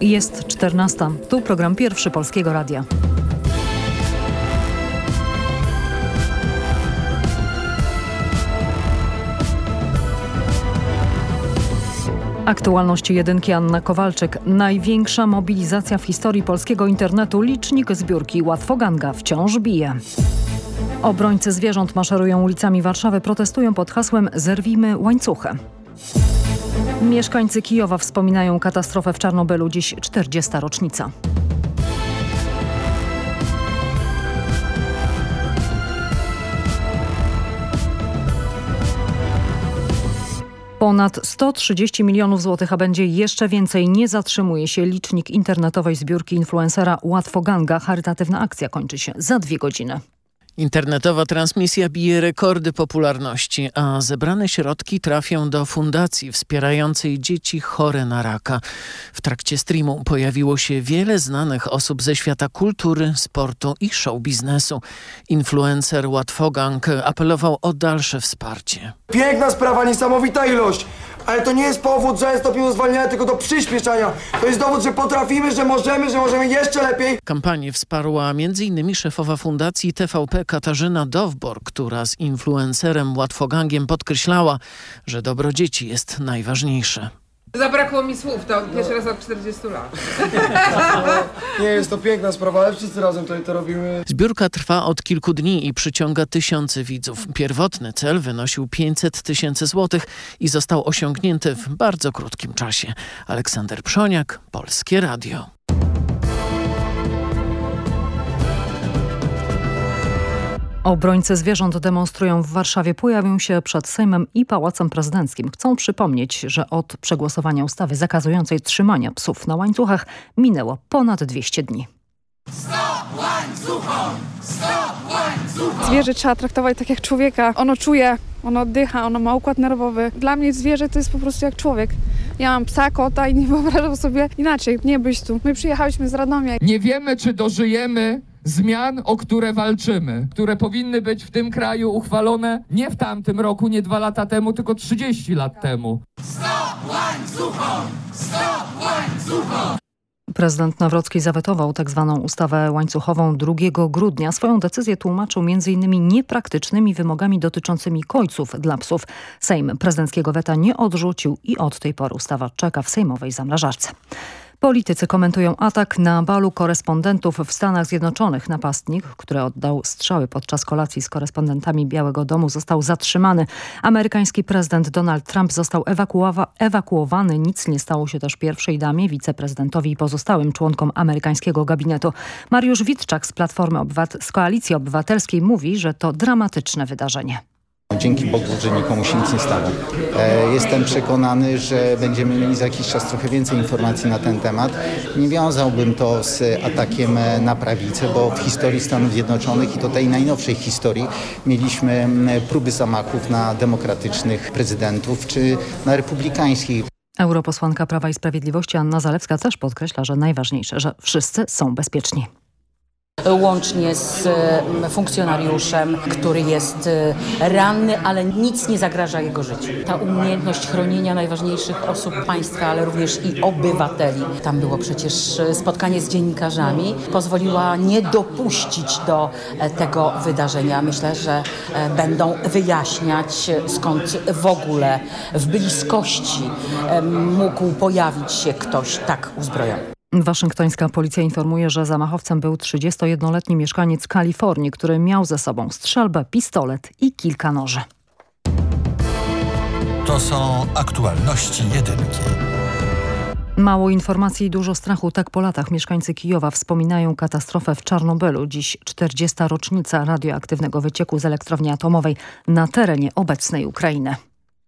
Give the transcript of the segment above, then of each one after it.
Jest 14. Tu program pierwszy Polskiego Radia. Aktualności jedynki Anna Kowalczyk. Największa mobilizacja w historii polskiego internetu. Licznik zbiórki Łatwoganga wciąż bije. Obrońcy zwierząt maszerują ulicami Warszawy, protestują pod hasłem Zerwijmy łańcuchy. Mieszkańcy Kijowa wspominają katastrofę w Czarnobylu, dziś 40. rocznica. Ponad 130 milionów złotych, a będzie jeszcze więcej. Nie zatrzymuje się licznik internetowej zbiórki influencera Łatwoganga. Charytatywna akcja kończy się za dwie godziny. Internetowa transmisja bije rekordy popularności, a zebrane środki trafią do fundacji wspierającej dzieci chore na raka. W trakcie streamu pojawiło się wiele znanych osób ze świata kultury, sportu i show biznesu. Influencer Łatwogang apelował o dalsze wsparcie. Piękna sprawa, niesamowita ilość. Ale to nie jest powód, że stopniu zwalniania, tylko do przyspieszania. To jest dowód, że potrafimy, że możemy, że możemy jeszcze lepiej. Kampanię wsparła m.in. szefowa fundacji TVP Katarzyna Dowbor, która z influencerem Łatwogangiem podkreślała, że dobro dzieci jest najważniejsze. Zabrakło mi słów, to pierwszy raz od 40 lat. Nie, jest to piękna sprawa, ale wszyscy razem to, to robimy. Zbiórka trwa od kilku dni i przyciąga tysiące widzów. Pierwotny cel wynosił 500 tysięcy złotych i został osiągnięty w bardzo krótkim czasie. Aleksander Przoniak, Polskie Radio. Obrońcy zwierząt demonstrują w Warszawie, pojawią się przed Sejmem i Pałacem Prezydenckim. Chcą przypomnieć, że od przegłosowania ustawy zakazującej trzymania psów na łańcuchach minęło ponad 200 dni. Zwierzę trzeba traktować tak jak człowieka. Ono czuje, ono oddycha, ono ma układ nerwowy. Dla mnie zwierzę to jest po prostu jak człowiek. Ja mam psa, kota i nie wyobrażam sobie inaczej, nie być tu. My przyjechaliśmy z Radomia. Nie wiemy, czy dożyjemy zmian, o które walczymy, które powinny być w tym kraju uchwalone nie w tamtym roku, nie dwa lata temu, tylko 30 lat temu. Prezydent Nawrocki zawetował tzw. Tak ustawę łańcuchową 2 grudnia. Swoją decyzję tłumaczył m.in. niepraktycznymi wymogami dotyczącymi kojców dla psów. Sejm prezydenckiego weta nie odrzucił i od tej pory ustawa czeka w sejmowej zamrażarce. Politycy komentują atak na balu korespondentów w Stanach Zjednoczonych. Napastnik, który oddał strzały podczas kolacji z korespondentami Białego Domu został zatrzymany. Amerykański prezydent Donald Trump został ewakuowany. Nic nie stało się też pierwszej damie, wiceprezydentowi i pozostałym członkom amerykańskiego gabinetu. Mariusz Witczak z Platformy Obywat z Koalicji Obywatelskiej mówi, że to dramatyczne wydarzenie. Dzięki Bogu, że nikomu się nic nie stało. E, jestem przekonany, że będziemy mieli za jakiś czas trochę więcej informacji na ten temat. Nie wiązałbym to z atakiem na prawicę, bo w historii Stanów Zjednoczonych i to tej najnowszej historii mieliśmy próby zamachów na demokratycznych prezydentów czy na republikańskich. Europosłanka Prawa i Sprawiedliwości Anna Zalewska też podkreśla, że najważniejsze, że wszyscy są bezpieczni łącznie z mm, funkcjonariuszem, który jest e, ranny, ale nic nie zagraża jego życiu. Ta umiejętność chronienia najważniejszych osób państwa, ale również i obywateli. Tam było przecież e, spotkanie z dziennikarzami, pozwoliła nie dopuścić do e, tego wydarzenia. Myślę, że będą wyjaśniać skąd w ogóle w bliskości mógł pojawić się ktoś tak uzbrojony. Waszyngtońska policja informuje, że zamachowcem był 31-letni mieszkaniec Kalifornii, który miał ze sobą strzelbę, pistolet i kilka noży. To są aktualności jedynki. Mało informacji i dużo strachu. Tak po latach mieszkańcy Kijowa wspominają katastrofę w Czarnobylu. Dziś 40. rocznica radioaktywnego wycieku z elektrowni atomowej na terenie obecnej Ukrainy.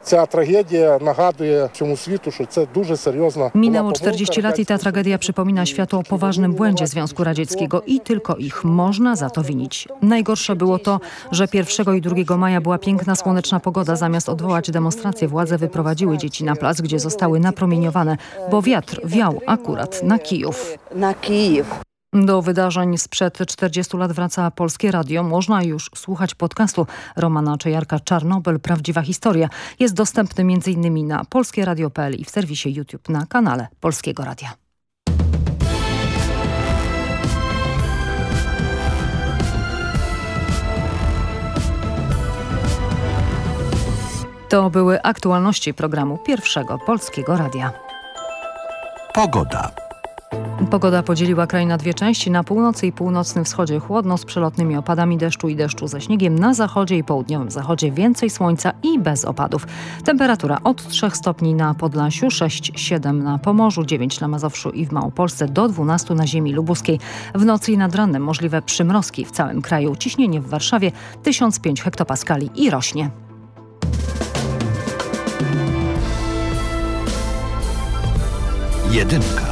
Ця трагедія нагадує всьому світу, що це дуже серйозна. Minęło 40 lat i ta tragedia przypomina światu o poważnym błędzie Związku Radzieckiego i tylko ich można za to winić. Najgorsze było to, że 1 i 2 maja była piękna słoneczna pogoda. Zamiast odwołać demonstracje, władze wyprowadziły dzieci na plac, gdzie zostały napromieniowane, bo wiatr wiał akurat na Kijów. Na Kijów. Do wydarzeń sprzed 40 lat wraca Polskie Radio. Można już słuchać podcastu Romana Czejarka Czarnobel Prawdziwa Historia. Jest dostępny m.in. na polskieradio.pl i w serwisie YouTube na kanale Polskiego Radia. To były aktualności programu Pierwszego Polskiego Radia. Pogoda. Pogoda podzieliła kraj na dwie części. Na północy i północnym wschodzie chłodno z przelotnymi opadami deszczu i deszczu ze śniegiem. Na zachodzie i południowym zachodzie więcej słońca i bez opadów. Temperatura od 3 stopni na Podlasiu, 6-7 na Pomorzu, 9 na Mazowszu i w Małopolsce, do 12 na ziemi lubuskiej. W nocy i nad ranem możliwe przymrozki w całym kraju. Ciśnienie w Warszawie 1005 hektopaskali i rośnie. Jedynka.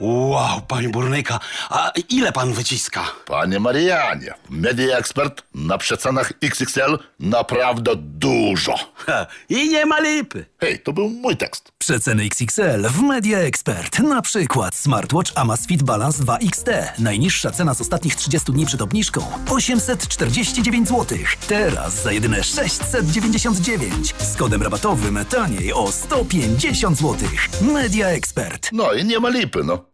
Wow, panie burnyka, a ile pan wyciska? Panie Marianie, Media Expert na przecenach XXL naprawdę dużo. Ha, I nie ma lipy. Hej, to był mój tekst. Przeceny XXL w Media Expert. Na przykład smartwatch Amazfit Balance 2 XT. Najniższa cena z ostatnich 30 dni przed obniżką 849 zł. Teraz za jedyne 699. Z kodem rabatowym taniej o 150 zł. Media Expert. No i nie ma lipy, no.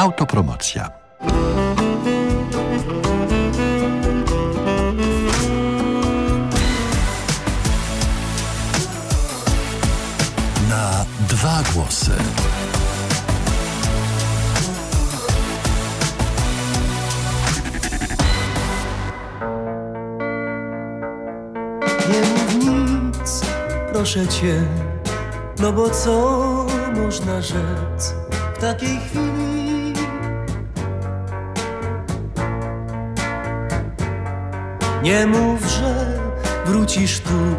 Autopromocja. Na dwa głosy. Nie mów nic, proszę cię, no bo co można rzec w takiej chwili? Nie mów, że wrócisz tu,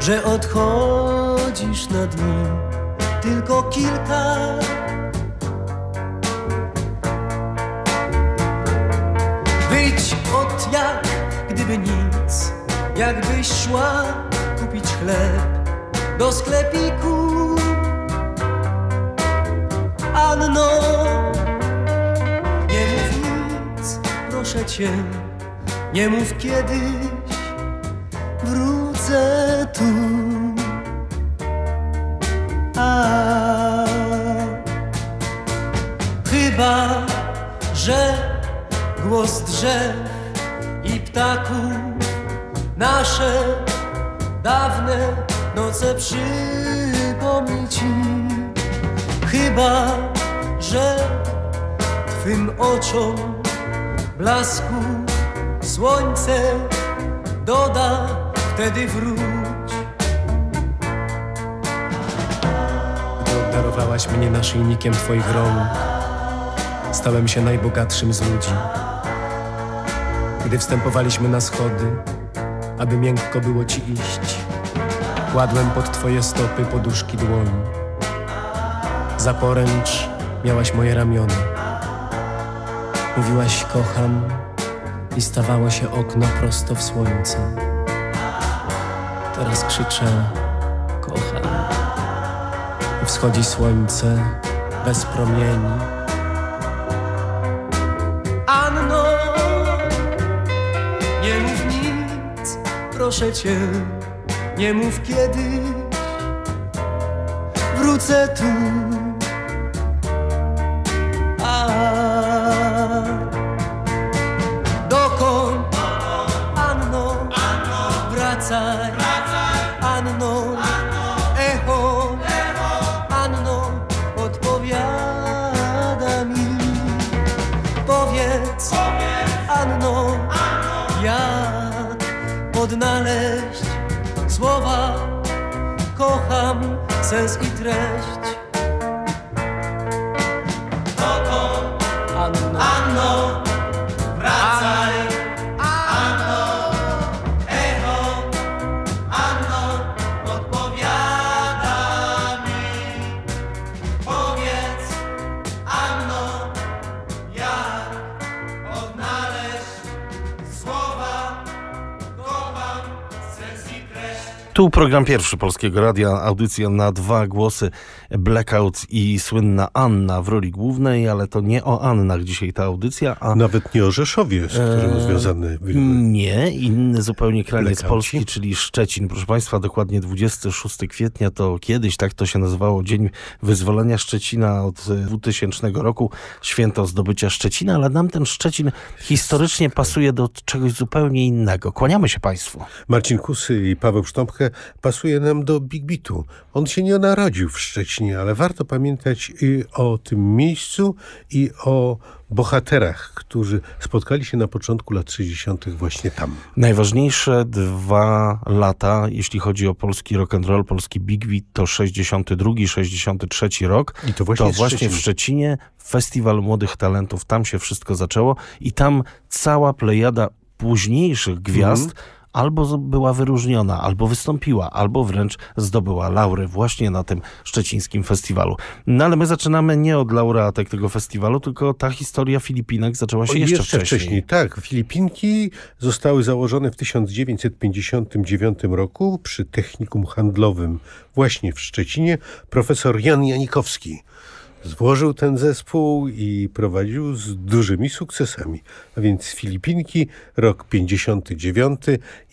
że odchodzisz na dni, tylko kilka. Wyjdź od jak gdyby nic, jakbyś szła kupić chleb do sklepiku. Anno, nie mów nic, proszę cię, nie mów kiedyś wrócę tu. A, chyba, że głos drzew i ptaków nasze dawne noce przypomni ci. Chyba, że twym oczom blasku słońce doda, wtedy wróć. Gdy obdarowałaś mnie naszyjnikiem twoich rąk, stałem się najbogatszym z ludzi. Gdy wstępowaliśmy na schody, aby miękko było ci iść, kładłem pod twoje stopy poduszki dłoni. Za poręcz miałaś moje ramiona. Mówiłaś kocham i stawało się okno prosto w słońce. Teraz krzyczę kocham. Wschodzi słońce bez promieni. Anno, nie mów nic, proszę cię, nie mów kiedy wrócę tu. Sens i treść. Tu program pierwszy Polskiego Radia, audycja na dwa głosy, Blackout i słynna Anna w roli głównej, ale to nie o Annach dzisiaj ta audycja, a... Nawet nie o Rzeszowie, z którym Eee, związany Nie, inny zupełnie kraniec? Polski, czyli Szczecin. Proszę Państwa, dokładnie 26 kwietnia to kiedyś, tak to się nazywało, Dzień Wyzwolenia Szczecina od e, 2000 roku, święto zdobycia Szczecina, ale nam ten Szczecin historycznie pasuje do czegoś zupełnie innego. Kłaniamy się Państwu. Marcin Kusy i Paweł Sztąpkę pasuje nam do Big Beatu. On się nie narodził w Szczecinie, ale warto pamiętać i o tym miejscu i o bohaterach, którzy spotkali się na początku lat 60. właśnie tam. Najważniejsze dwa lata, jeśli chodzi o polski rock and roll, polski Big Beat, to 62, 63 rok. I to właśnie w w Szczecinie. Festiwal Młodych Talentów, tam się wszystko zaczęło i tam cała plejada późniejszych gwiazd Mhm. Albo była wyróżniona, albo wystąpiła, albo wręcz zdobyła laury właśnie na tym szczecińskim festiwalu. No ale my zaczynamy nie od laureatek tego festiwalu, tylko ta historia Filipinek zaczęła się O, jeszcze, wcześniej. Tak, Filipinki zostały założone w 1959 roku przy Technikum Handlowym właśnie w Szczecinie. Profesor Jan Janikowski złożył ten zespół i prowadził z dużymi sukcesami. A więc Filipinki, rok 59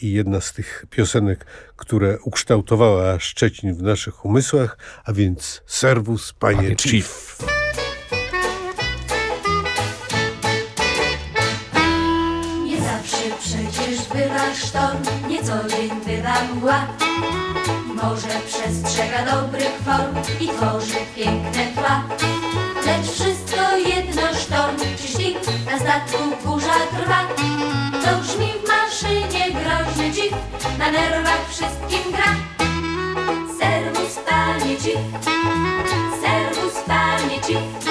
i jedna z tych piosenek, które ukształtowała Szczecin w naszych umysłach, a więc Servus, panie, Panie Chief. Chief. Nie zawsze przecież bywa sztorm, nie co dzień bywa mgła. Morze przestrzega dobrych form i tworzy piękne tła. Lecz wszystko jedno sztorm czy na statku burza trwa. To brzmi w maszynie groźny dzik, na nerwach wszystkim gra. Serwus panie dzik, serwus panie.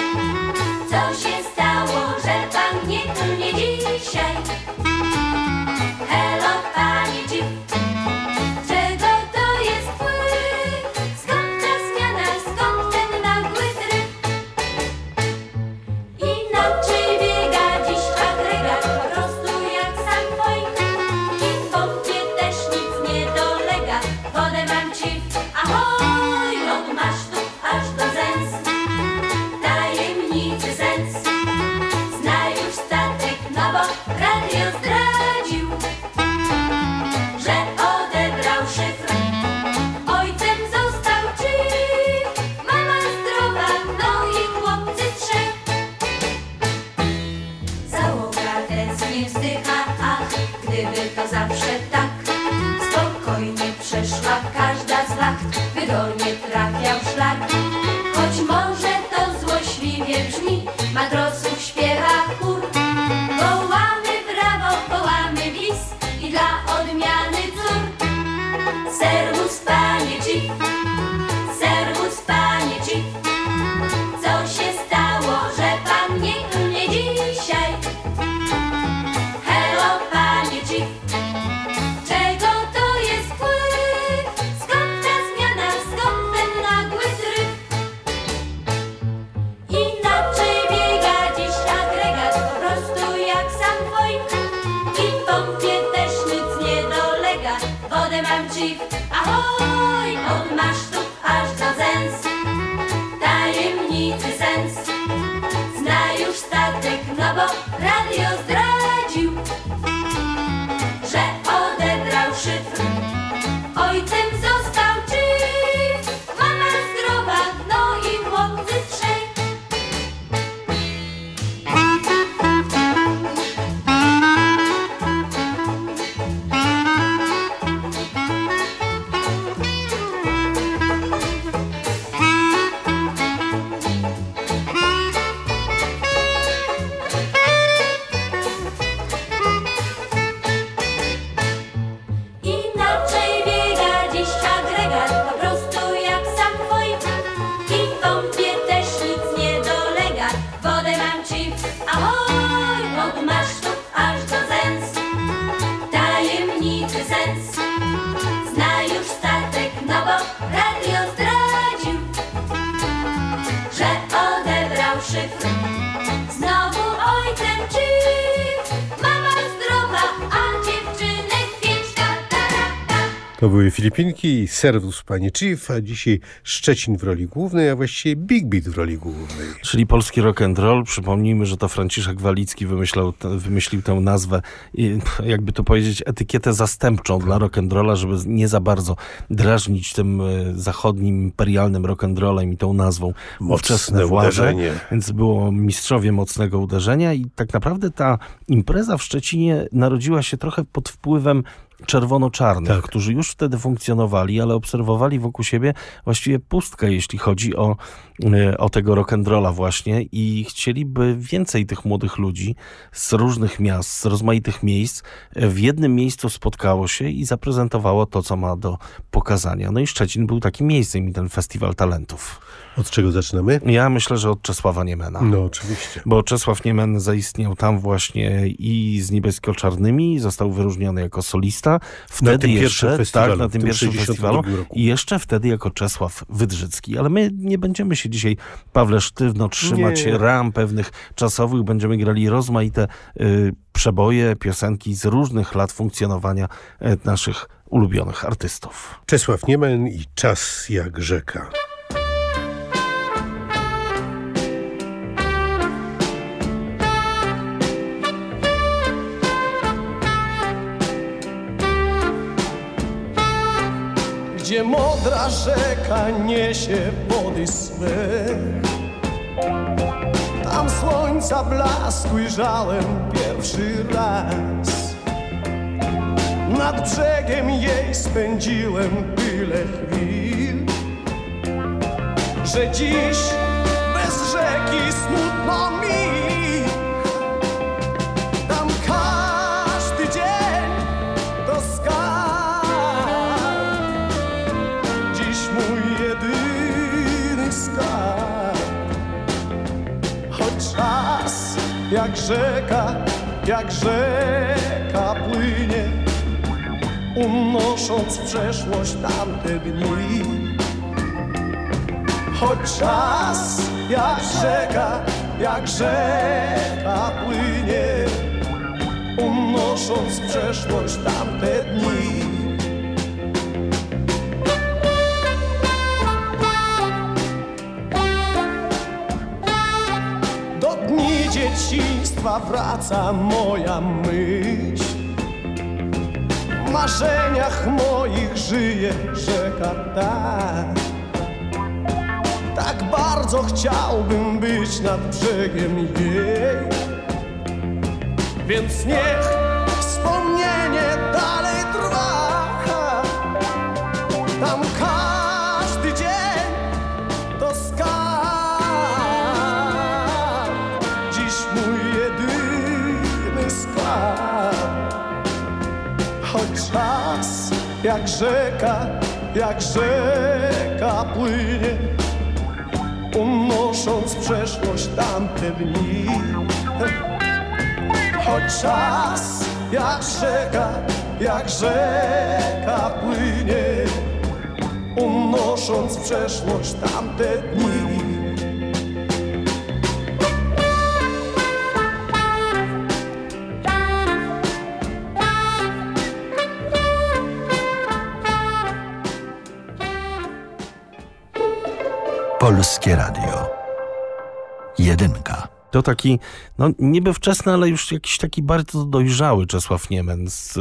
Były Filipinki i Serwus Panie Chief, a dzisiaj Szczecin w roli głównej, a właściwie Big Beat w roli głównej. Czyli polski rock and roll. Przypomnijmy, że to Franciszek Walicki wymyślał, wymyślił tę nazwę, i, jakby to powiedzieć, etykietę zastępczą dla rock and rolla, żeby nie za bardzo drażnić tym e, zachodnim, imperialnym rock and rollem i tą nazwą Mocne ówczesne władze. uderzenie. Więc było mistrzowie mocnego uderzenia i tak naprawdę ta impreza w Szczecinie narodziła się trochę pod wpływem czerwono-czarnych, którzy już wtedy funkcjonowali, ale obserwowali wokół siebie właściwie pustkę, jeśli chodzi o, e, o tego rock'n'rolla właśnie i chcieliby więcej tych młodych ludzi z różnych miast, z rozmaitych miejsc e, w jednym miejscu spotkało się i zaprezentowało to, co ma do pokazania. No i Szczecin był takim miejscem i ten festiwal talentów. Od czego zaczynamy? Ja myślę, że od Czesława Niemena. No oczywiście. Bo Czesław Niemen zaistniał tam właśnie i z Niebiesko-Czarnymi, został wyróżniony jako solista. Wtedy tym pierwszym jeszcze, festiwalu, tak, na tym tym pierwszym 62 festiwalu. roku. I jeszcze wtedy jako Czesław Wydrzycki. Ale my nie będziemy się dzisiaj, Pawle, sztywno trzymać Nie. ram pewnych czasowych. Będziemy grali rozmaite y, przeboje, piosenki z różnych lat funkcjonowania y, naszych ulubionych artystów. Czesław Niemen i Czas jak rzeka. Gdzie modra rzeka niesie wody swe. Tam słońca blask ujrzałem pierwszy raz. Nad brzegiem jej spędziłem tyle chwil Że dziś bez rzeki smutno mi jak rzeka, jak rzeka płynie Unosząc przeszłość tamte dni. Choć czas jak rzeka, jak rzeka płynie Unosząc przeszłość tamte dni dzieciństwa wraca moja myśl. W marzeniach moich żyje rzeka ta. Tak bardzo chciałbym być nad brzegiem jej. Więc niech wspomnienie dalej jak rzeka, jak rzeka płynie, unosząc przeszłość tamte dni. Choć czas jak rzeka, jak rzeka płynie, unosząc przeszłość tamte dni. Polskie Radio. Jedynka. To taki, no niby wczesny, ale już jakiś taki bardzo dojrzały Czesław Niemen z,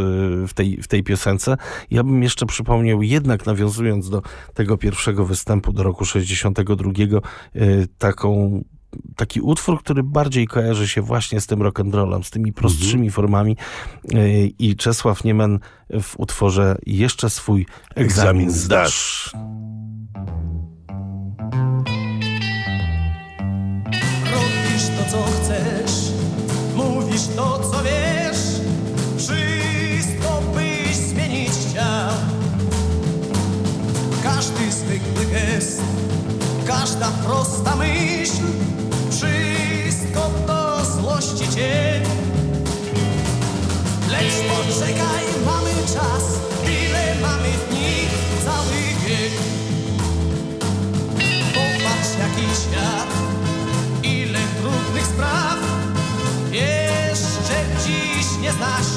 w, tej, w tej piosence. Ja bym jeszcze przypomniał, jednak nawiązując do tego pierwszego występu do roku 62, y, taką taki utwór, który bardziej kojarzy się właśnie z tym rock'n'rollem, z tymi prostszymi formami y, i Czesław Niemen w utworze jeszcze swój egzamin zdasz. Co chcesz, mówisz to, co wiesz, wszystko byś zmienić chciał. Każdy zwykły gest, każda prosta myśl, wszystko to złości cię. Lecz poczekaj, mamy czas, ile mamy dni, cały wiek. Popatrz, jaki świat, dziś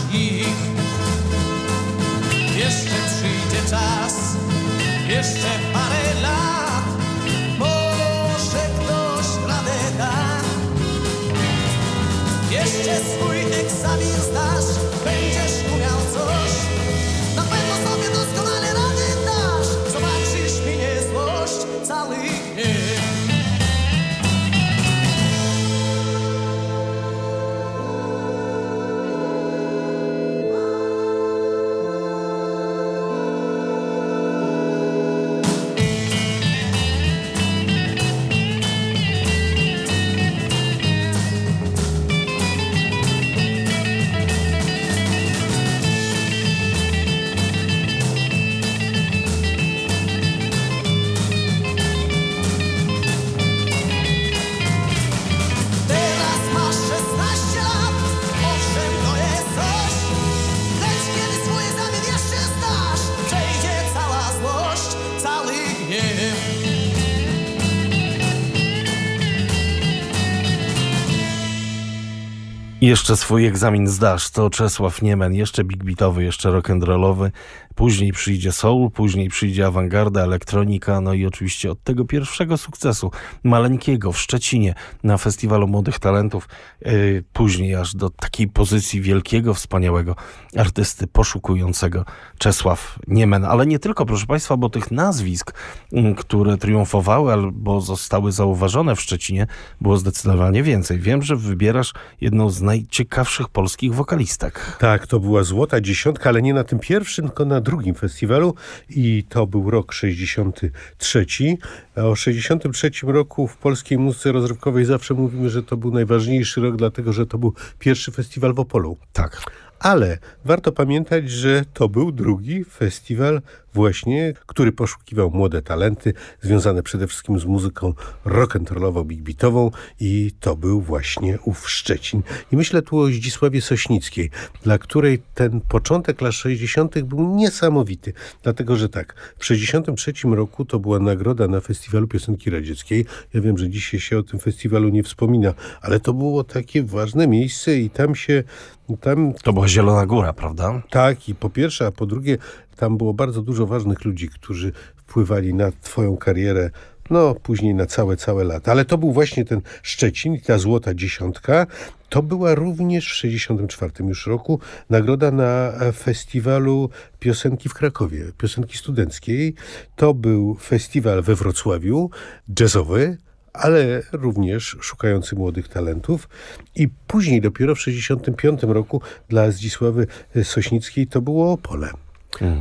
jeszcze swój egzamin zdasz, to Czesław Niemen, jeszcze big beatowy, jeszcze rock'n'rollowy. Później przyjdzie soul, później przyjdzie awangarda, elektronika, no i oczywiście od tego pierwszego sukcesu, maleńkiego w Szczecinie na Festiwalu Młodych Talentów, yy, później aż do takiej pozycji wielkiego, wspaniałego artysty poszukującego Czesław Niemen. Ale nie tylko, proszę Państwa, bo tych nazwisk, mm, które triumfowały albo zostały zauważone w Szczecinie, było zdecydowanie więcej. Wiem, że wybierasz jedną z najciekawszych polskich wokalistek. Tak, to była złota dziesiątka, ale nie na tym pierwszym, tylko na drugim festiwalu i to był rok 63. O 63 roku w polskiej muzyce rozrywkowej zawsze mówimy, że to był najważniejszy rok, dlatego że to był pierwszy festiwal w Opolu. Tak. Ale warto pamiętać, że to był drugi festiwal właśnie, który poszukiwał młode talenty związane przede wszystkim z muzyką rock'n'rollową, big beatową i to był właśnie ów Szczecin. I myślę tu o Zdzisławie Sośnickiej, dla której ten początek lat 60. był niesamowity. Dlatego, że tak, w 63 roku to była nagroda na Festiwalu Piosenki Radzieckiej. Ja wiem, że dzisiaj się o tym festiwalu nie wspomina, ale to było takie ważne miejsce i tam się tam... To była Zielona Góra, prawda? Tak, i po pierwsze, a po drugie, tam było bardzo dużo ważnych ludzi, którzy wpływali na twoją karierę, no później na całe, całe lata. Ale to był właśnie ten Szczecin i ta złota dziesiątka. To była również w 64 już roku nagroda na festiwalu piosenki w Krakowie, piosenki studenckiej. To był festiwal we Wrocławiu, jazzowy, ale również szukający młodych talentów. I później, dopiero w 65 roku dla Zdzisławy Sośnickiej to było Opole.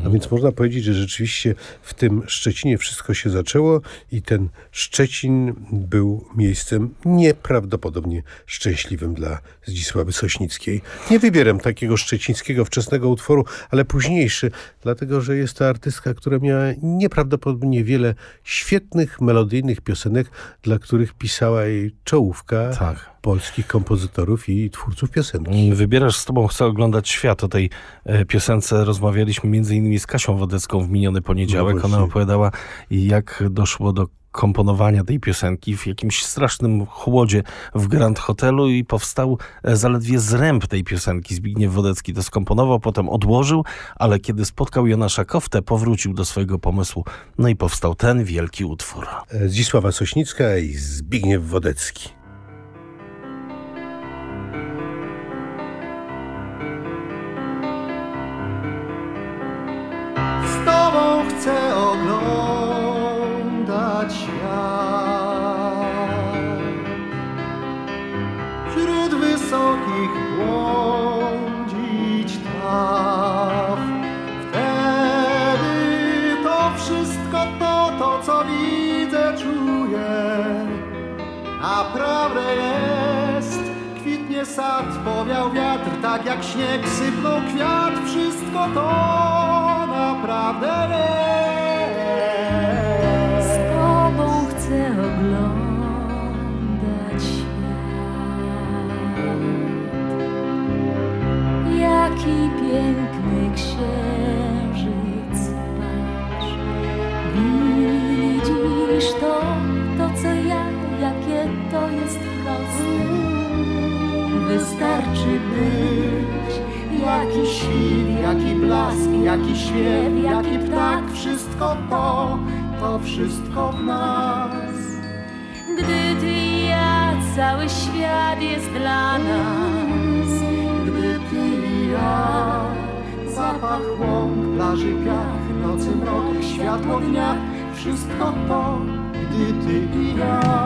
A więc można powiedzieć, że rzeczywiście w tym Szczecinie wszystko się zaczęło i ten Szczecin był miejscem nieprawdopodobnie szczęśliwym dla Zdzisławy Sośnickiej. Nie wybieram takiego szczecińskiego wczesnego utworu, ale późniejszy, dlatego że jest to artystka, która miała nieprawdopodobnie wiele świetnych, melodyjnych piosenek, dla których pisała jej czołówka polskich kompozytorów i twórców piosenki. Wybierasz z tobą, chcę oglądać świat. O tej e, piosence rozmawialiśmy między innymi z Kasią Wodecką w miniony poniedziałek. No Ona opowiadała, jak doszło do komponowania tej piosenki w jakimś strasznym chłodzie w Grand Hotelu i powstał e, zaledwie zręb tej piosenki. Zbigniew Wodecki to skomponował, potem odłożył, ale kiedy spotkał Jonasza Koftę, powrócił do swojego pomysłu. No i powstał ten wielki utwór. E, Zdzisława Sośnicka i Zbigniew Wodecki. Sad, powiał wiatr Tak jak śnieg sypnął kwiat Wszystko to naprawdę jest Z tobą chcę oglądać świat. Jaki piękny księżyc, patrz. Widzisz to, Wystarczy być. Jaki świt, jaki blask, jaki śpiew, jaki ptak Wszystko to, to wszystko w nas. Gdy ty i ja, cały świat jest dla nas. Gdy ty i ja Zapach łąk, plaży piach, nocy mrok, światło dnia Wszystko to, gdy ty i ja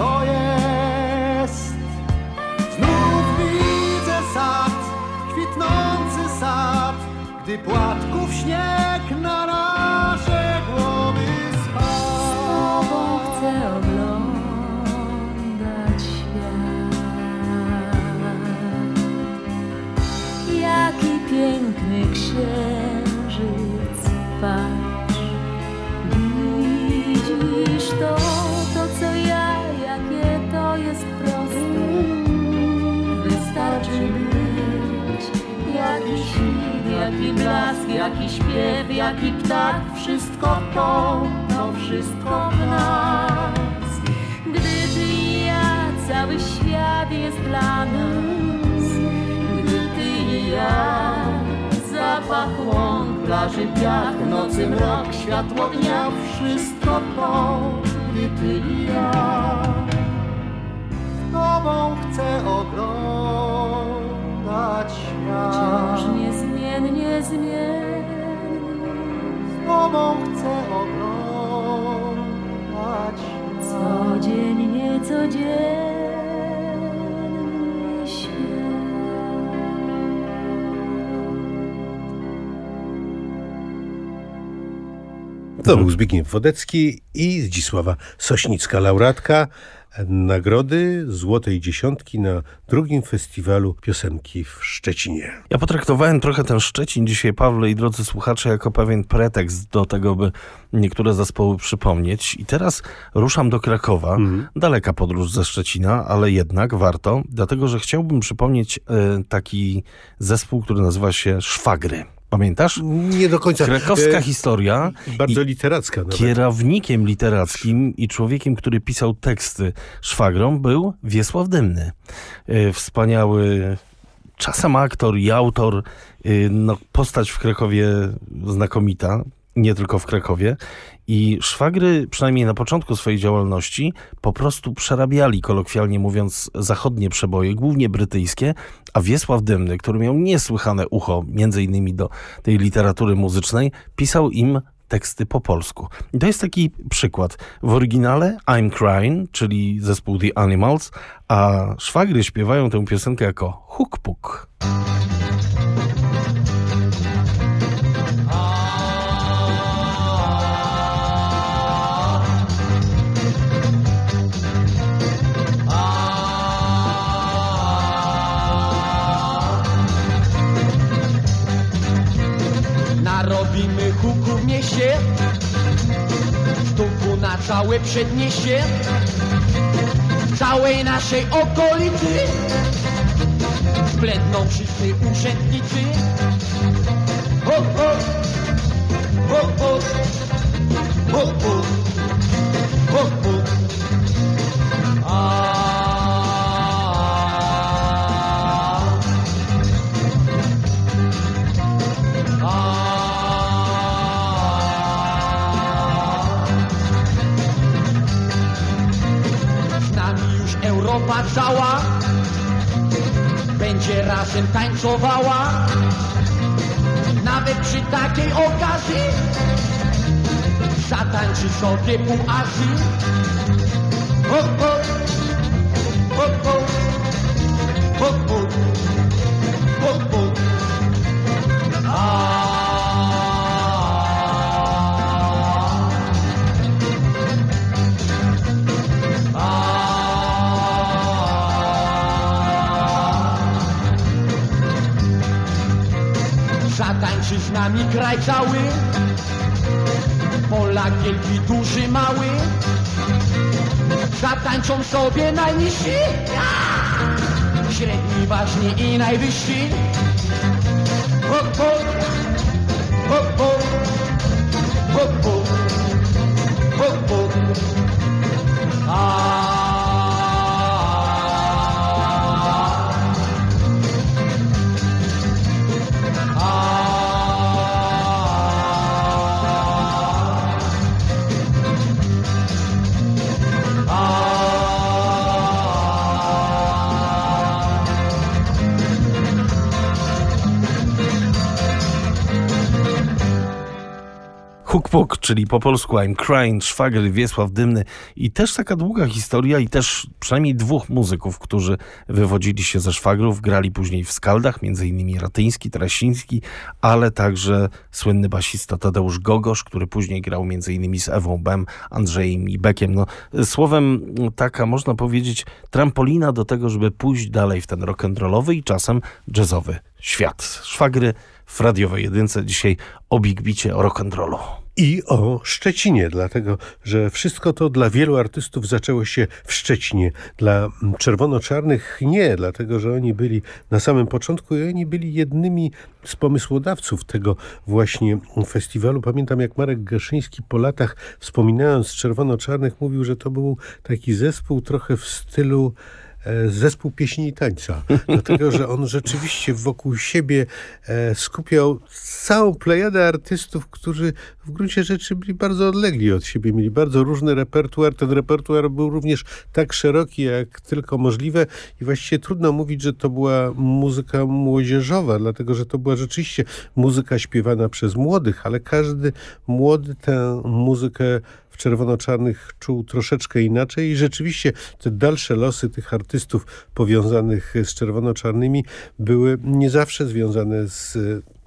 wszystko jest. Znów widzę sad, kwitnący sad, gdy płatków śpiew, jaki ptak, wszystko to, to wszystko w nas. Gdy ty i ja, cały świat jest dla nas. Gdy ty i ja, zapach łąk, plaży piach, nocy mrok, światło dnia, wszystko to, Gdy ty i ja tobą chcę oglądać świat. wciąż niezmiennie zmiennie. Tobą chcę oglądać. Codziennie, codziennie To był Zbigniew Wodecki i Zdzisława Sośnicka, laureatka nagrody Złotej Dziesiątki na drugim festiwalu piosenki w Szczecinie. Ja potraktowałem trochę ten Szczecin dzisiaj, Pawle i drodzy słuchacze, jako pewien pretekst do tego, by niektóre zespoły przypomnieć. I teraz ruszam do Krakowa. Daleka podróż ze Szczecina, ale jednak warto, dlatego że chciałbym przypomnieć e, taki zespół, który nazywa się Szwagry. Pamiętasz? Nie do końca. Krakowska E, historia. Bardzo literacka nawet. Kierownikiem literackim i człowiekiem, który pisał teksty szwagrom był Wiesław Dymny. E, Wspaniały czasem aktor i autor, e, no, postać w Krakowie znakomita, nie tylko w Krakowie. I szwagry, przynajmniej na początku swojej działalności, po prostu przerabiali, kolokwialnie mówiąc, zachodnie przeboje, głównie brytyjskie, a Wiesław Dymny, który miał niesłychane ucho, między innymi do tej literatury muzycznej, pisał im teksty po polsku. I to jest taki przykład. W oryginale I'm Crying, czyli zespół The Animals, a szwagry śpiewają tę piosenkę jako Hook Puk. Mieście Sztuku na całe przedmieście Całej naszej okolicy Zbledną wszyscy urzędnicy Ho, ho, ho, ho, ho, ho, ho, ho. Cała będzie razem tańcowała. Nawet przy takiej okazji zatańczy sobie pół Azji. Ho, ho, nami kraj cały. Polak wielki, duży, mały. Zatańczą sobie najniżsi. Średni, ważni i najwyżsi. Hop, hop, hop, hop, hop, hop, Hook Puk, czyli po polsku I'm Crying, Szwagier, Wiesław Dymny i też taka długa historia i też przynajmniej dwóch muzyków, którzy wywodzili się ze szwagrów, grali później w Skaldach, między innymi Ratyński, Trasiński, ale także słynny basista Tadeusz Gogosz, który później grał między innymi z Ewą Bem, Andrzejem i Bekiem. No, słowem taka, można powiedzieć, trampolina do tego, żeby pójść dalej w ten rock'n'rollowy i czasem jazzowy świat. Szwagry w radiowej jedynce dzisiaj o Big Beacie, o rock'n'rollu. I o Szczecinie, dlatego że wszystko to dla wielu artystów zaczęło się w Szczecinie. Dla mm, czerwono-czarnych nie, dlatego że oni byli na samym początku i oni byli jednymi z pomysłodawców tego właśnie festiwalu. Pamiętam jak Marek Gaszyński po latach wspominając czerwono-czarnych mówił, że to był taki zespół trochę w stylu zespół pieśni i tańca. Dlatego, że on rzeczywiście wokół siebie e, skupiał całą plejadę artystów, którzy w gruncie rzeczy byli bardzo odlegli od siebie, mieli bardzo różny repertuar. Ten repertuar był również tak szeroki, jak tylko możliwe i właściwie trudno mówić, że to była muzyka młodzieżowa, dlatego, że to była rzeczywiście muzyka śpiewana przez młodych, ale każdy młody tę muzykę czerwono-czarnych czuł troszeczkę inaczej i rzeczywiście te dalsze losy tych artystów powiązanych z czerwono-czarnymi były nie zawsze związane z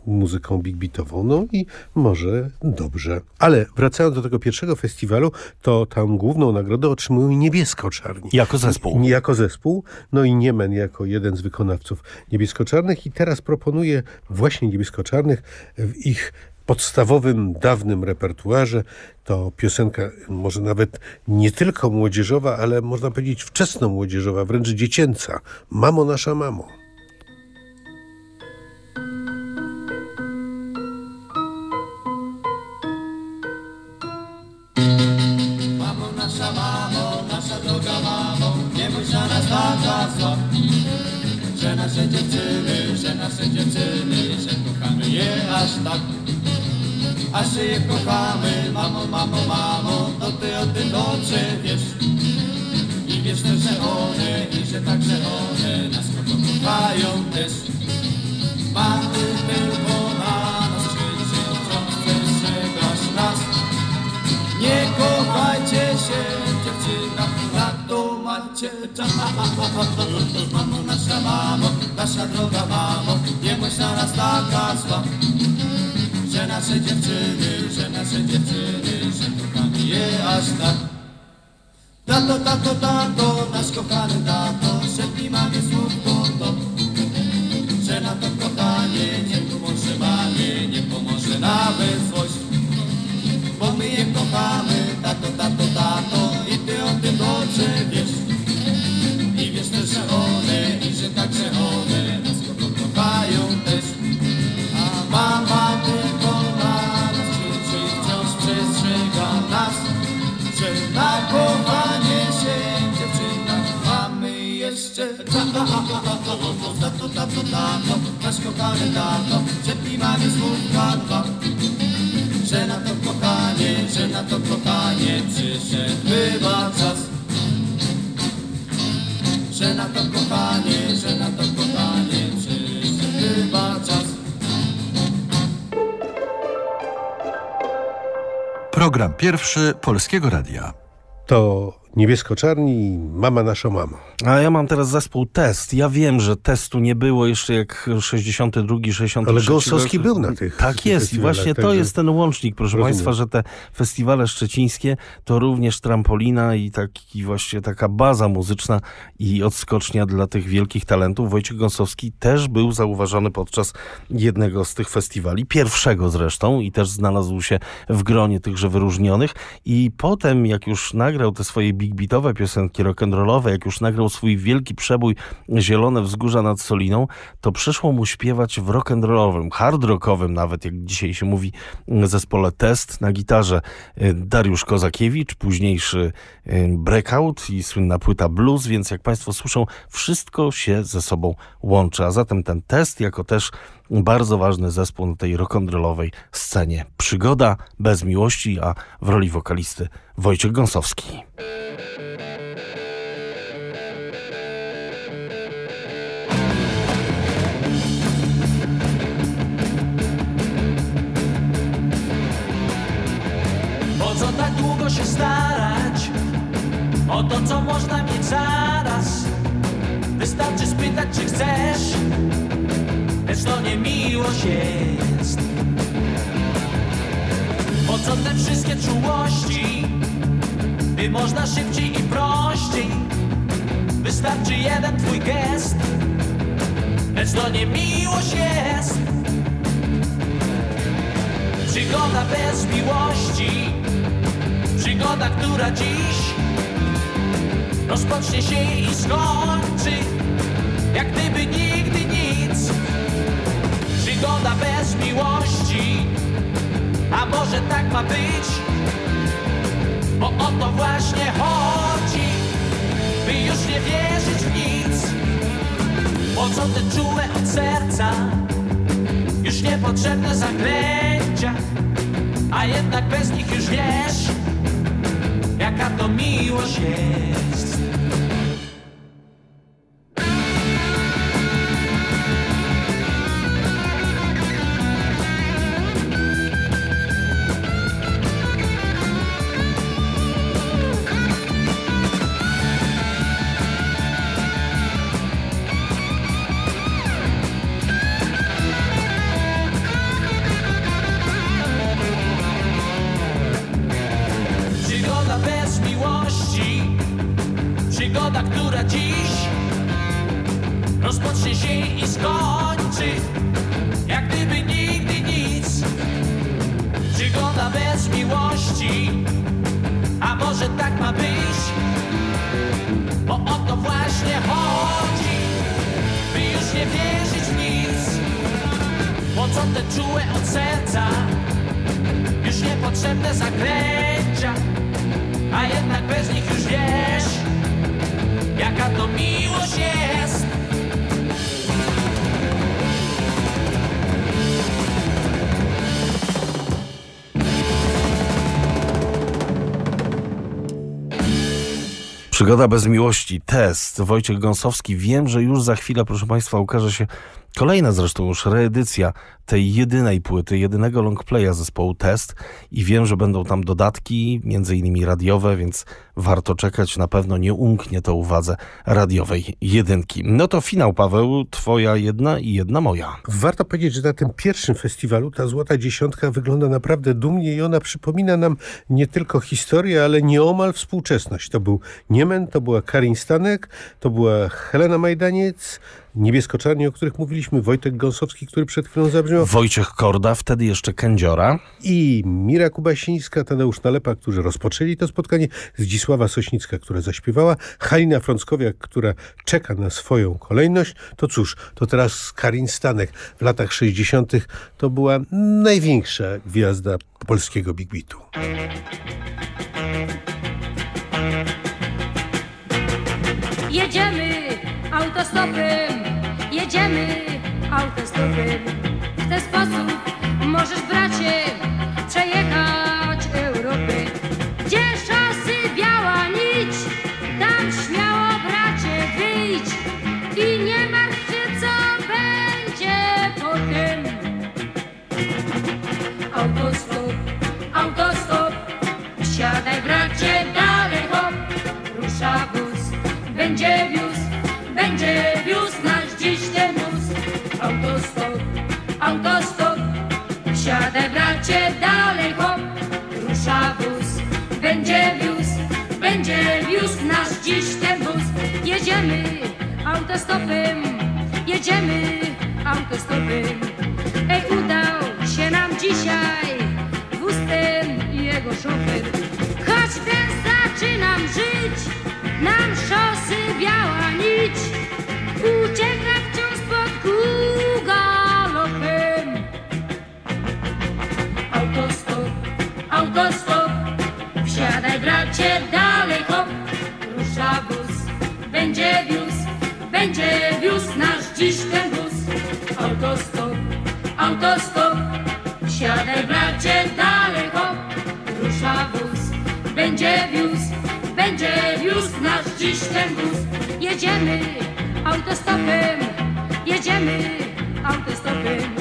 muzyką big beatową. No i może dobrze. Ale wracając do tego pierwszego festiwalu, to tam główną nagrodę otrzymują niebiesko-czarni. Jako zespół. I, jako zespół. No i Niemen jako jeden z wykonawców niebiesko-czarnych. I teraz proponuję właśnie niebiesko-czarnych w ich podstawowym, dawnym repertuarze. To piosenka może nawet nie tylko młodzieżowa, ale można powiedzieć wczesno młodzieżowa, wręcz dziecięca. Mamo nasza mamo. Mamo Mamo, nasza mamo, nasza droga mamo, nie bądź na nas taka zła. Że nasze dziewczyny, że nasze dziewczyny, że kochamy je aż tak. Tato, tato, tato, nasz kochany tato, Tato, tato, nasz kochany tato, że mamie słówka dwa że na to kochanie, że na to kochanie przyszedł chyba czas. Że na to kochanie, że na to kochanie przyszedł chyba czas. Program pierwszy Polskiego Radia. To niebiesko-czarni i mama nasza mama. A ja mam teraz zespół Test. Ja wiem, że testu nie było jeszcze jak 62, 63. Ale Gąsowski był na tych Tak jest i właśnie to jest ten łącznik, proszę rozumiem. Państwa, że te festiwale szczecińskie to również trampolina i taki właśnie taka baza muzyczna i odskocznia dla tych wielkich talentów. Wojciech Gąsowski też był zauważony podczas jednego z tych festiwali, pierwszego zresztą i też znalazł się w gronie tychże wyróżnionych i potem jak już nagrał te swoje big beatowe piosenki rock'n'rollowe, jak już nagrał swój wielki przebój Zielone Wzgórza nad Soliną, to przyszło mu śpiewać w rock'n'rollowym, hard rockowym nawet, jak dzisiaj się mówi, zespole Test na gitarze y, Dariusz Kozakiewicz, późniejszy y, Breakout i słynna płyta Blues, więc jak Państwo słyszą, wszystko się ze sobą łączy. A zatem ten Test jako też bardzo ważny zespół na tej rock'n'rollowej scenie. Przygoda bez miłości, a w roli wokalisty Wojciech Gąsowski. O to, co można mieć zaraz? Wystarczy spytać, czy chcesz, lecz to nie miłość jest. Po co te wszystkie czułości, by można szybciej i prościej? Wystarczy jeden twój gest, lecz to nie miłość jest. Przygoda bez miłości Przygoda, która dziś Rozpocznie się i skończy. Jak gdyby nigdy nic. Przygoda bez miłości. A może tak ma być? Bo o to właśnie chodzi By już nie wierzyć w nic. Po co te czułe od serca? Już niepotrzebne zaklęcia, a jednak bez nich już wiesz, jaka to miłość jest. Przygoda bez miłości, test. Wojciech Gąsowski. Wiem, że już za chwilę, proszę Państwa, ukaże się kolejna zresztą już reedycja tej jedynej płyty, jedynego longplaya zespołu Test i wiem, że będą tam dodatki, między innymi radiowe, więc warto czekać. Na pewno nie umknie to uwadze radiowej jedynki. No to finał, Paweł, twoja jedna i jedna moja. Warto powiedzieć, że na tym pierwszym festiwalu ta Złota Dziesiątka wygląda naprawdę dumnie i ona przypomina nam nie tylko historię, ale nieomal współczesność. To był Niemen, to była Karin Stanek, to była Helena Majdaniec, Niebieskoczarni, o których mówiliśmy, Wojtek Gąsowski, który przed chwilą zabrzmiał. Wojciech Korda, wtedy jeszcze Kędziora. I Mira Kubasińska, Tadeusz Nalepa, którzy rozpoczęli to spotkanie, Zdzisława Sośnicka, która zaśpiewała, Halina Frąckowiak, która czeka na swoją kolejność. To cóż, to teraz Karin Stanek. W latach 60. to była największa gwiazda polskiego Big Beatu. Jedziemy autostopem, jedziemy autostopem. Sposób możesz, bracie, wsiadaj, bracie, dalej hop, rusza wóz, będzie wiózł, będzie wiózł nasz dziś ten wóz. Jedziemy autostopem, jedziemy autostopem. Ej, udał się nam dzisiaj wóz ten i jego szofer. Choć ten zaczynam żyć, nam szosy będzie wiózł nasz dziś ten wóz. Autostop, autostop, wsiadaj bracie, dalej hop, rusza wóz, będzie wiózł, będzie wiózł nasz dziś ten wóz. Jedziemy autostopem, jedziemy autostopem.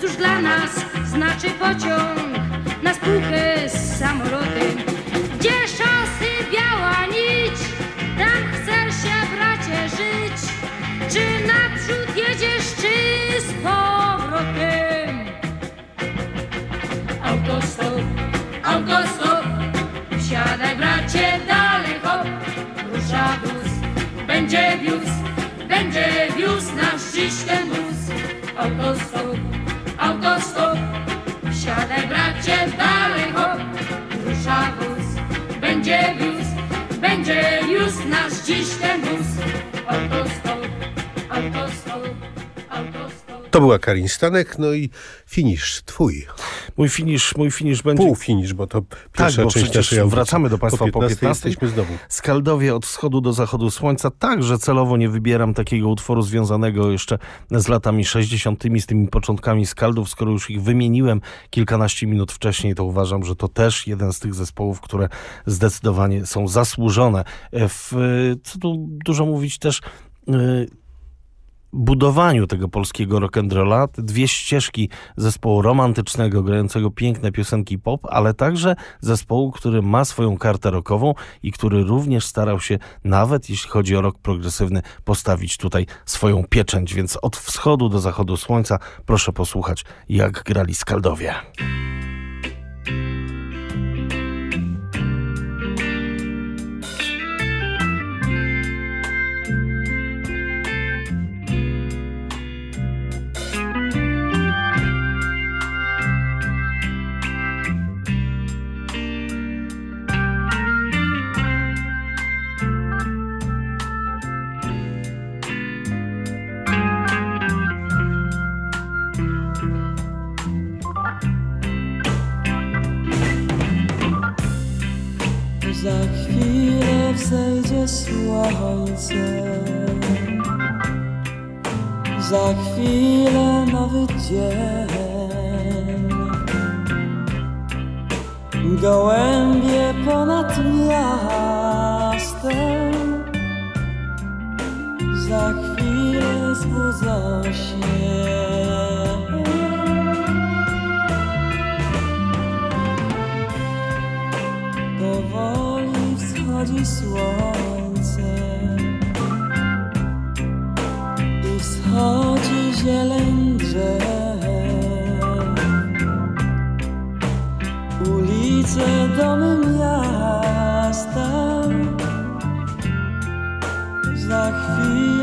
Cóż dla nas znaczy pociąg na spółkę z samolotem? Wiózł nasz dziś ten wóz. Autostop, autostop, wsiadaj bracie, dalej hop, rusza wóz, będzie wiózł, będzie wiózł nasz dziś ten wóz. Autostop, była Karin Stanek, no i finisz twój. Mój finisz, mój finisz będzie... Pół finisz, bo to Tak, pierwsza bo część naszej wracamy do Państwa po 15. jesteśmy znowu. Skaldowie od wschodu do zachodu słońca. Także celowo nie wybieram takiego utworu związanego jeszcze z latami 60., z tymi początkami skaldów. Skoro już ich wymieniłem kilkanaście minut wcześniej, to uważam, że to też jeden z tych zespołów, które zdecydowanie są zasłużone. W, co tu dużo mówić też... Budowaniu tego polskiego rock'n'rolla, dwie ścieżki zespołu romantycznego, grającego piękne piosenki pop, ale także zespołu, który ma swoją kartę rockową i który również starał się, nawet jeśli chodzi o rock progresywny, postawić tutaj swoją pieczęć. Więc od wschodu do zachodu słońca proszę posłuchać, jak grali Skaldowie. Słońce. Za chwilę nowy dzień. Gołębie ponad miastem. Za chwilę zbudzą się. Powoli wschodzi słońce. I wschodzi zieleń drzew. Ulice, domy miasta. Za chwilę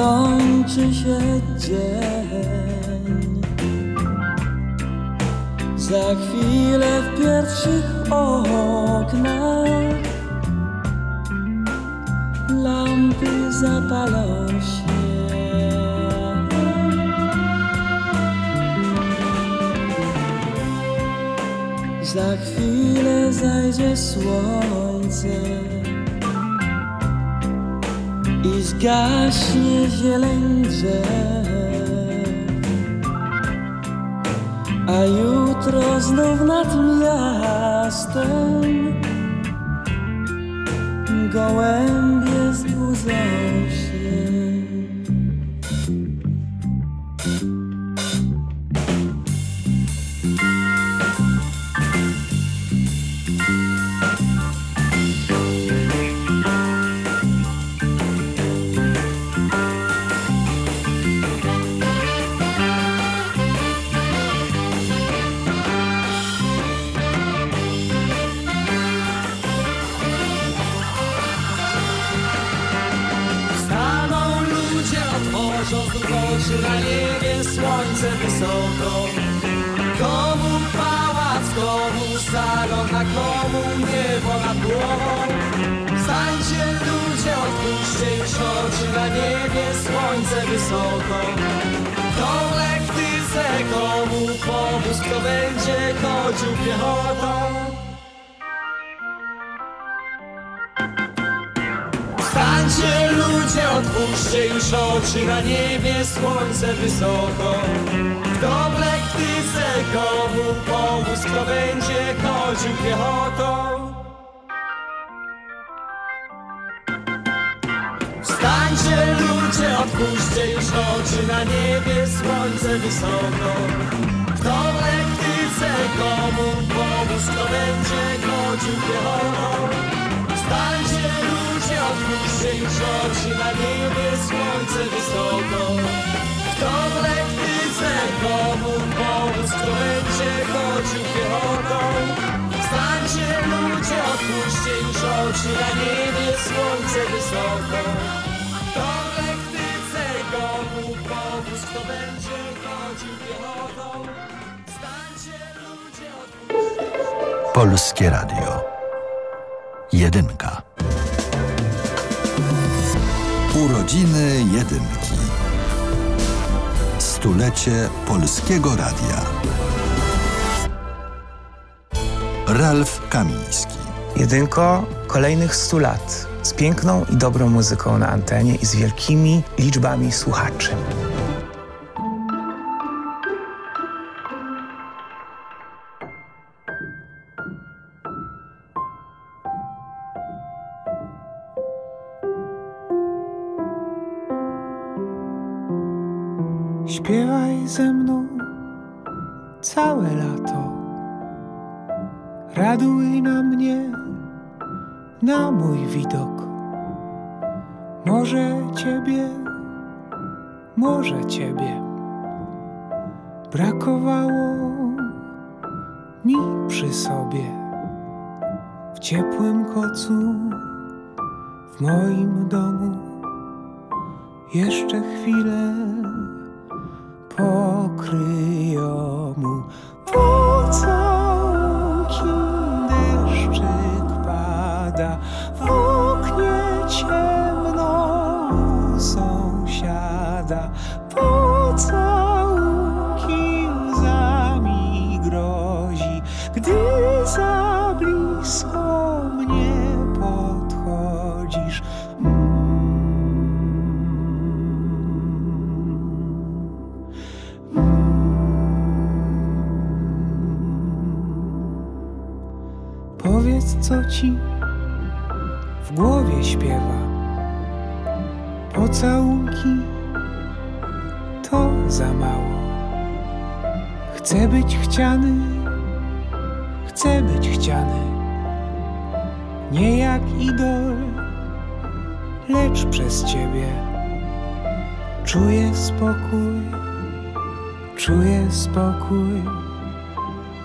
Znów skończy się dzień. Za chwilę w pierwszych oknach Lampy zapalą się. Za chwilę zajdzie słońce i zgaśnie zieleń drzew, a jutro znów nad miastem gołębie zbudzą się. Wysoko. Kto lektyce, komu powóz, kto będzie chodził piechotą. Stańcie ludzie, otwórzcie już oczy na niebie, słońce wysoko. Kto w lektyce, komu powóz, kto będzie chodził piechotą. Wstańcie ludzie, otwórzcie oczy na niebie, słońce wysoko. Kto w lektyce, komu powóz, kto będzie chodził piechotą. Wstańcie ludzie, otwórzcie już oczy na niebie, słońce wysoko. Kto w lektyce, komu powóz, kto będzie chodził piechotą. Wstańcie ludzie, otwórzcie już oczy na niebie, słońce wysoko. Kto będzie chodził piechotą. Stańcie ludzie od Polskie Radio. Jedynka. Urodziny jedynki. Stulecie Polskiego Radia. Ralf Kamiński. Jedynko kolejnych 100 lat z piękną i dobrą muzyką na antenie i z wielkimi liczbami słuchaczy. Całe lato. Raduj na mnie, na mój widok. Może ciebie, może ciebie brakowało mi przy sobie w ciepłym kocu w moim domu. Jeszcze chwilę pokryją mu pocałunki deszczyk pada w oknie ciemno u sąsiada pocałunki łzami grozi gdy za blisko śpiewa. Pocałunki to za mało. Chcę być chciany, chcę być chciany. Nie jak idol, lecz przez ciebie. Czuję spokój, czuję spokój,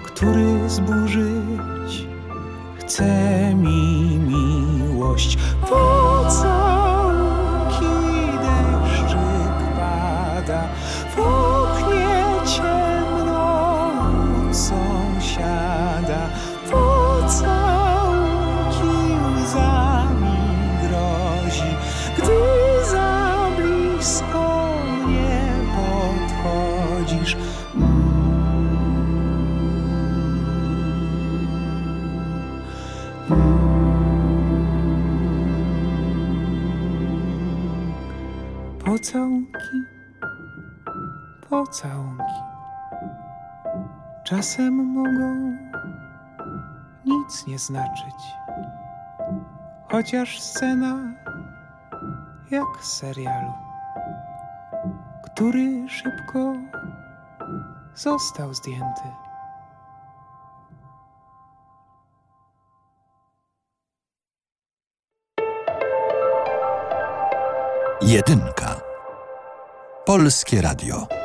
który zburzyć chce mi miłość. Deszczyk pocałunki czasem mogą nic nie znaczyć. Chociaż scena jak serialu, który szybko został zdjęty. Jedynka. Polskie Radio.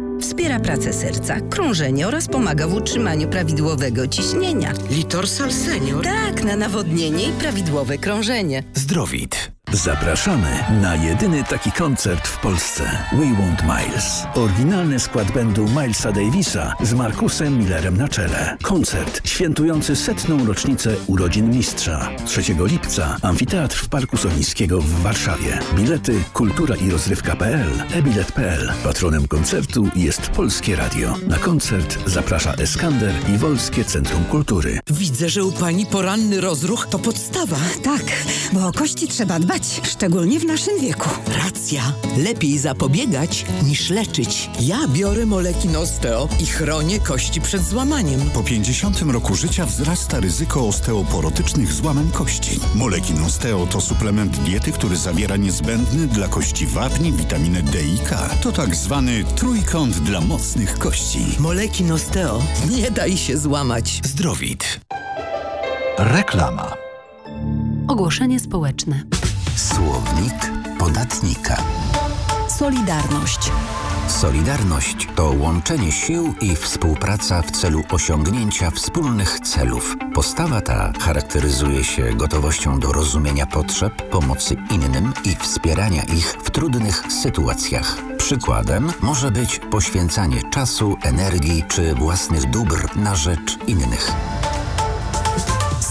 Wspiera pracę serca, krążenie oraz pomaga w utrzymaniu prawidłowego ciśnienia. Litorsal Senior? Tak, na nawodnienie i prawidłowe krążenie. Zdrowit. Zapraszamy na jedyny taki koncert w Polsce. We Want Miles. Oryginalny skład będu Milesa Davisa z Markusem Millerem na czele. Koncert świętujący setną rocznicę urodzin mistrza. 3 lipca Amfiteatr w Parku Sowińskiego w Warszawie. Bilety kultura i rozrywka.pl, ebilet.pl. Patronem koncertu jest Polskie Radio. Na koncert zaprasza Eskander i Wolskie Centrum Kultury. Widzę, że u pani poranny rozruch to podstawa. Tak, bo o kości trzeba dbać, szczególnie w naszym wieku. Racja. Lepiej zapobiegać niż leczyć. Ja biorę Molekin Osteo i chronię kości przed złamaniem. Po 50 roku życia wzrasta ryzyko osteoporotycznych złamań kości. Molekin Osteo to suplement diety, który zawiera niezbędny dla kości wapni, witaminę D i K. To tak zwany trójkąt dla mocnych kości. Molekin Osteo. Nie daj się złamać. Zdrowit. Reklama. Ogłoszenie społeczne. Słownik podatnika. Solidarność. Solidarność to łączenie sił i współpraca w celu osiągnięcia wspólnych celów. Postawa ta charakteryzuje się gotowością do rozumienia potrzeb, pomocy innym i wspierania ich w trudnych sytuacjach. Przykładem może być poświęcanie czasu, energii czy własnych dóbr na rzecz innych.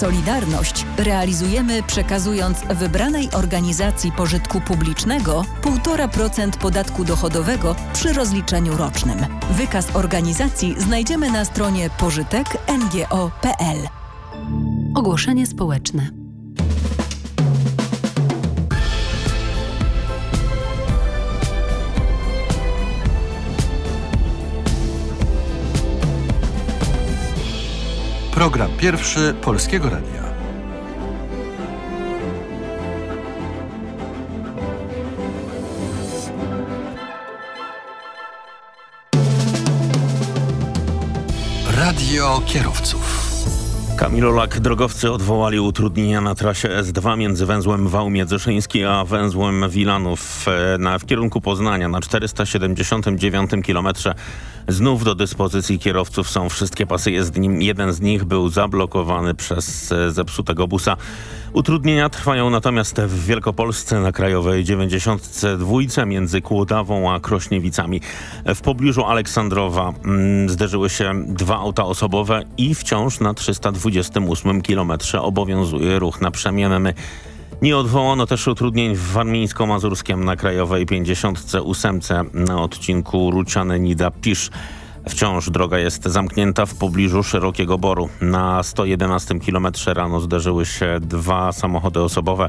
Solidarność realizujemy przekazując wybranej organizacji pożytku publicznego 1,5% podatku dochodowego przy rozliczeniu rocznym. Wykaz organizacji znajdziemy na stronie pożytek.ngo.pl. Ogłoszenie społeczne. Program pierwszy Polskiego Radia. Radio kierowców. Kamil Olak, drogowcy odwołali utrudnienia na trasie S2 między węzłem Wał Miedzyszyński a węzłem Wilanów e, na, w kierunku Poznania na 479 kilometrze. Znów do dyspozycji kierowców są wszystkie pasy. Jest nim, jeden z nich był zablokowany przez e, zepsutego busa. Utrudnienia trwają natomiast w Wielkopolsce na krajowej 92 między Kłodawą a Krośniewicami. W pobliżu Aleksandrowa mm, zderzyły się dwa auta osobowe i wciąż na 328 kilometrze obowiązuje ruch na przemienny. Nie odwołano też utrudnień w Warmińsko-Mazurskiem na krajowej 58 na odcinku Ruciany-Nida-Pisz. Wciąż droga jest zamknięta w pobliżu Szerokiego Boru. Na 111 km rano zderzyły się dwa samochody osobowe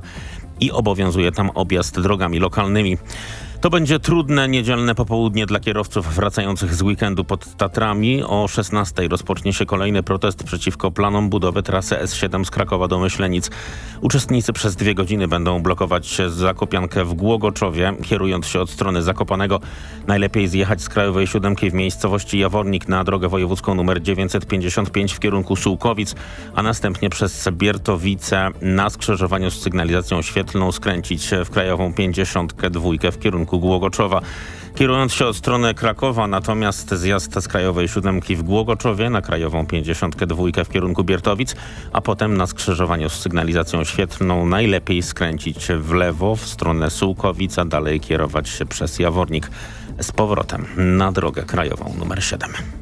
i obowiązuje tam objazd drogami lokalnymi. To będzie trudne niedzielne popołudnie dla kierowców wracających z weekendu pod Tatrami. O 16 rozpocznie się kolejny protest przeciwko planom budowy trasy S7 z Krakowa do Myślenic. Uczestnicy przez dwie godziny będą blokować Zakopiankę w Głogoczowie, kierując się od strony Zakopanego. Najlepiej zjechać z Krajowej Siódemki w miejscowości Jawornik na drogę wojewódzką nr 955 w kierunku Sułkowic, a następnie przez Biertowice na skrzyżowaniu z sygnalizacją świetlną skręcić w Krajową 52 w kierunku Głogoczowa. Kierując się od strony Krakowa, natomiast zjazd z Krajowej Siódemki w Głogoczowie na Krajową 52 w kierunku Biertowic, a potem na skrzyżowaniu z sygnalizacją świetlną najlepiej skręcić w lewo w stronę Sułkowic, a dalej kierować się przez Jawornik z powrotem na drogę krajową numer 7.